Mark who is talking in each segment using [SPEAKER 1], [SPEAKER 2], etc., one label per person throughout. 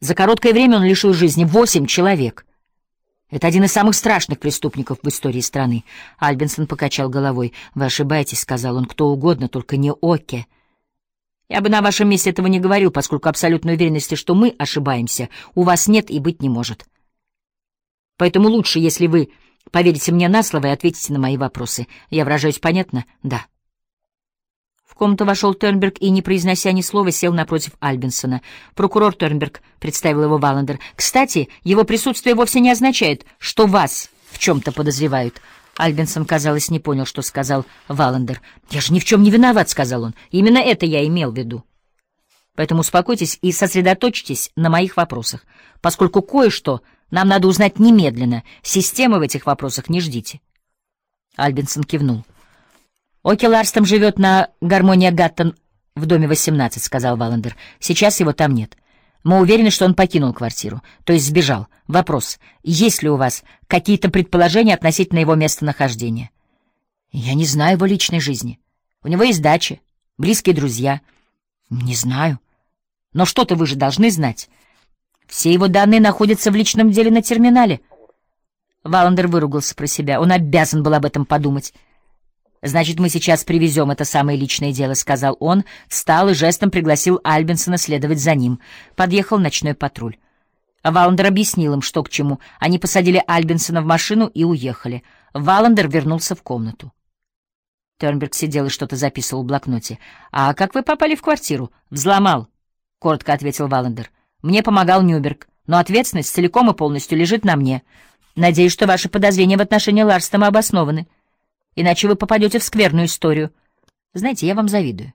[SPEAKER 1] За короткое время он лишил жизни восемь человек. Это один из самых страшных преступников в истории страны. Альбинсон покачал головой. «Вы ошибаетесь», — сказал он, — «кто угодно, только не Оке». Я бы на вашем месте этого не говорил, поскольку абсолютной уверенности, что мы ошибаемся, у вас нет и быть не может. Поэтому лучше, если вы поверите мне на слово и ответите на мои вопросы. Я выражаюсь понятно? Да. Комнату вошел Тернберг и, не произнося ни слова, сел напротив Альбинсона. Прокурор Тернберг представил его Валандер. «Кстати, его присутствие вовсе не означает, что вас в чем-то подозревают». Альбинсон, казалось, не понял, что сказал Валандер. «Я же ни в чем не виноват», — сказал он. «Именно это я имел в виду». Поэтому успокойтесь и сосредоточьтесь на моих вопросах, поскольку кое-что нам надо узнать немедленно. Системы в этих вопросах не ждите. Альбинсон кивнул. Оки Ларстом живет на Гармония Гаттон в доме 18, сказал Валандер. Сейчас его там нет. Мы уверены, что он покинул квартиру, то есть сбежал. Вопрос, есть ли у вас какие-то предположения относительно его местонахождения? Я не знаю его личной жизни. У него есть дача, близкие друзья. Не знаю. Но что-то вы же должны знать. Все его данные находятся в личном деле на терминале. Валандер выругался про себя. Он обязан был об этом подумать. «Значит, мы сейчас привезем это самое личное дело», — сказал он, встал и жестом пригласил Альбинсона следовать за ним. Подъехал ночной патруль. Валандер объяснил им, что к чему. Они посадили Альбинсона в машину и уехали. Валандер вернулся в комнату. Тернберг сидел и что-то записывал в блокноте. «А как вы попали в квартиру?» «Взломал», — коротко ответил Валандер. Мне помогал Нюберг, но ответственность целиком и полностью лежит на мне. Надеюсь, что ваши подозрения в отношении Ларстома обоснованы. Иначе вы попадете в скверную историю. Знаете, я вам завидую.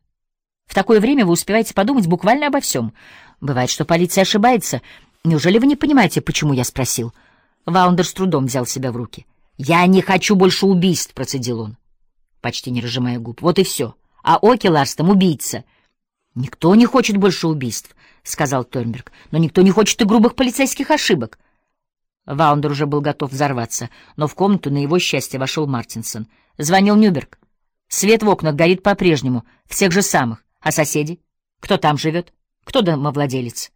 [SPEAKER 1] В такое время вы успеваете подумать буквально обо всем. Бывает, что полиция ошибается. Неужели вы не понимаете, почему я спросил? Ваундер с трудом взял себя в руки. «Я не хочу больше убийств», — процедил он, почти не разжимая губ. «Вот и все. А Оки Ларстом — убийца». «Никто не хочет больше убийств», — сказал Торнберг. «Но никто не хочет и грубых полицейских ошибок». Ваундер уже был готов взорваться, но в комнату на его счастье вошел Мартинсон. Звонил Нюберг. Свет в окнах горит по-прежнему, всех же самых. А соседи? Кто там живет? Кто домовладелец?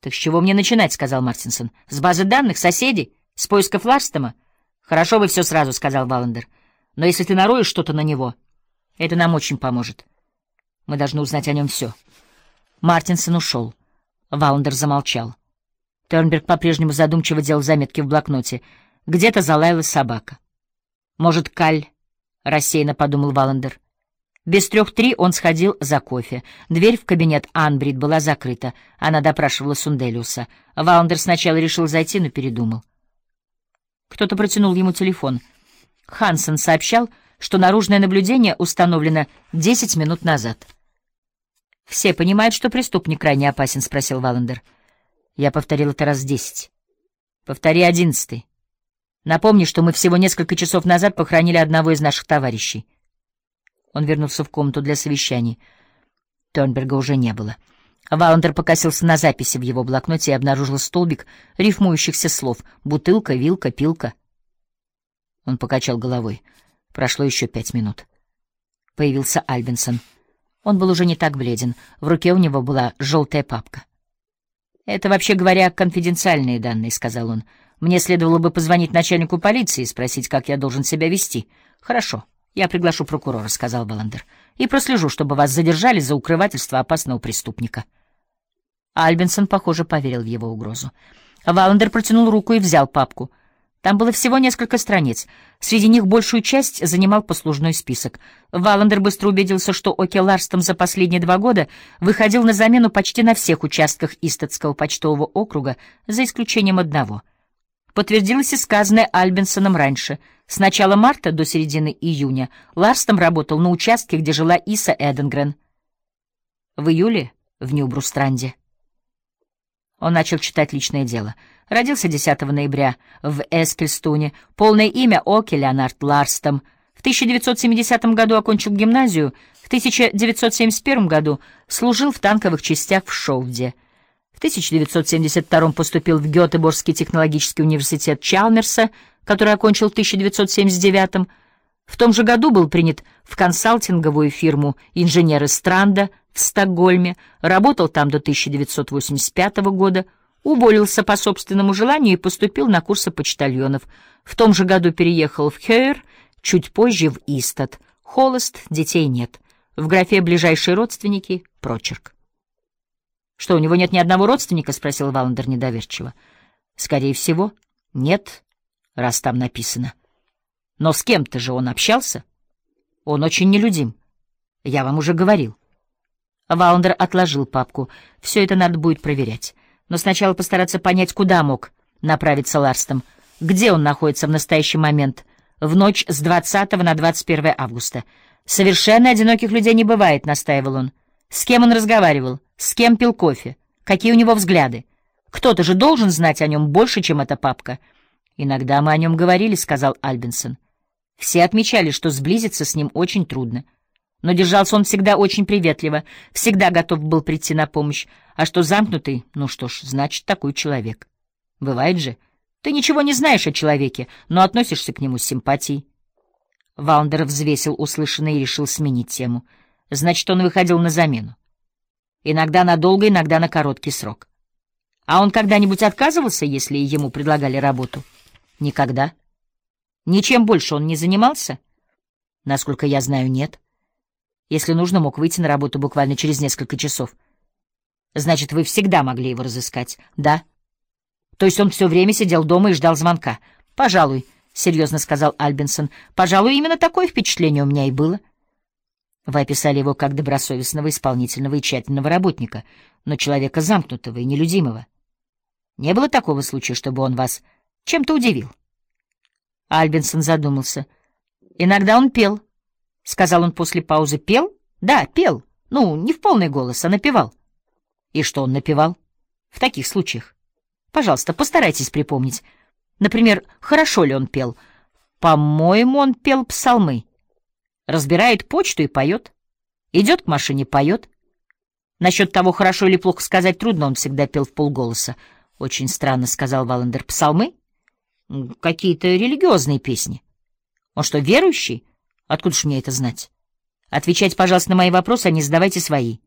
[SPEAKER 1] «Так с чего мне начинать?» — сказал Мартинсон. «С базы данных? Соседей? С поисков Ларстома?» «Хорошо вы все сразу», — сказал Валандер. «Но если ты нароешь что-то на него, это нам очень поможет. Мы должны узнать о нем все». Мартинсон ушел. Валандер замолчал. Тернберг по-прежнему задумчиво делал заметки в блокноте. Где-то залаяла собака. «Может, Каль?» — рассеянно подумал Валандер. Без трех три он сходил за кофе. Дверь в кабинет Анбрид была закрыта. Она допрашивала Сунделиуса. Валандер сначала решил зайти, но передумал. Кто-то протянул ему телефон. Хансен сообщал, что наружное наблюдение установлено десять минут назад. «Все понимают, что преступник крайне опасен?» — спросил Валандер. Я повторил это раз десять. «Повтори одиннадцатый. Напомни, что мы всего несколько часов назад похоронили одного из наших товарищей». Он вернулся в комнату для совещаний. Торнберга уже не было. Валандер покосился на записи в его блокноте и обнаружил столбик рифмующихся слов «бутылка», «вилка», «пилка». Он покачал головой. Прошло еще пять минут. Появился Альбинсон. Он был уже не так бледен. В руке у него была желтая папка. «Это, вообще говоря, конфиденциальные данные», — сказал он. «Мне следовало бы позвонить начальнику полиции и спросить, как я должен себя вести». «Хорошо, я приглашу прокурора», — сказал Баландер, «и прослежу, чтобы вас задержали за укрывательство опасного преступника». Альбинсон, похоже, поверил в его угрозу. Валандер протянул руку и взял папку — там было всего несколько страниц. Среди них большую часть занимал послужной список. Валандер быстро убедился, что Оки Ларстом за последние два года выходил на замену почти на всех участках Истатского почтового округа, за исключением одного. Подтвердилось и сказанное Альбинсоном раньше. С начала марта до середины июня Ларстом работал на участке, где жила Иса Эденгрен. В июле в Нью-Брустранде. Он начал читать личное дело — Родился 10 ноября в Эскельстуне. Полное имя Оки Леонард Ларстом. В 1970 году окончил гимназию. В 1971 году служил в танковых частях в Шоуде. В 1972 поступил в Гетеборгский технологический университет Чалмерса, который окончил в 1979 В том же году был принят в консалтинговую фирму инженеры Странда, в Стокгольме, работал там до 1985 года, уволился по собственному желанию и поступил на курсы почтальонов. В том же году переехал в Хейр, чуть позже в Истат. Холост, детей нет. В графе «Ближайшие родственники» — прочерк. «Что, у него нет ни одного родственника?» — спросил Валандер недоверчиво. «Скорее всего, нет, раз там написано. Но с кем-то же он общался. Он очень нелюдим. Я вам уже говорил». Валандер отложил папку. «Все это надо будет проверять. Но сначала постараться понять, куда мог направиться Ларстом, где он находится в настоящий момент, в ночь с 20 на 21 августа. Совершенно одиноких людей не бывает», — настаивал он. «С кем он разговаривал?» С кем пил кофе? Какие у него взгляды? Кто-то же должен знать о нем больше, чем эта папка. Иногда мы о нем говорили, — сказал Альбинсон. Все отмечали, что сблизиться с ним очень трудно. Но держался он всегда очень приветливо, всегда готов был прийти на помощь. А что замкнутый, ну что ж, значит, такой человек. Бывает же. Ты ничего не знаешь о человеке, но относишься к нему с симпатией. Ваундер взвесил услышанное и решил сменить тему. Значит, он выходил на замену. Иногда на долгий, иногда на короткий срок. А он когда-нибудь отказывался, если ему предлагали работу? Никогда. Ничем больше он не занимался? Насколько я знаю, нет. Если нужно, мог выйти на работу буквально через несколько часов. Значит, вы всегда могли его разыскать? Да. То есть он все время сидел дома и ждал звонка? Пожалуй, — серьезно сказал Альбинсон. Пожалуй, именно такое впечатление у меня и было. Вы описали его как добросовестного, исполнительного и тщательного работника, но человека замкнутого и нелюдимого. Не было такого случая, чтобы он вас чем-то удивил? Альбинсон задумался. «Иногда он пел», — сказал он после паузы. «Пел? Да, пел. Ну, не в полный голос, а напевал». «И что он напевал?» «В таких случаях. Пожалуйста, постарайтесь припомнить. Например, хорошо ли он пел?» «По-моему, он пел псалмы» разбирает почту и поет. Идет к машине, поет. Насчет того, хорошо или плохо сказать трудно, он всегда пел в полголоса. Очень странно, — сказал Валандер. Псалмы? Какие-то религиозные песни. Он что, верующий? Откуда ж мне это знать? Отвечайте, пожалуйста, на мои вопросы, а не задавайте свои.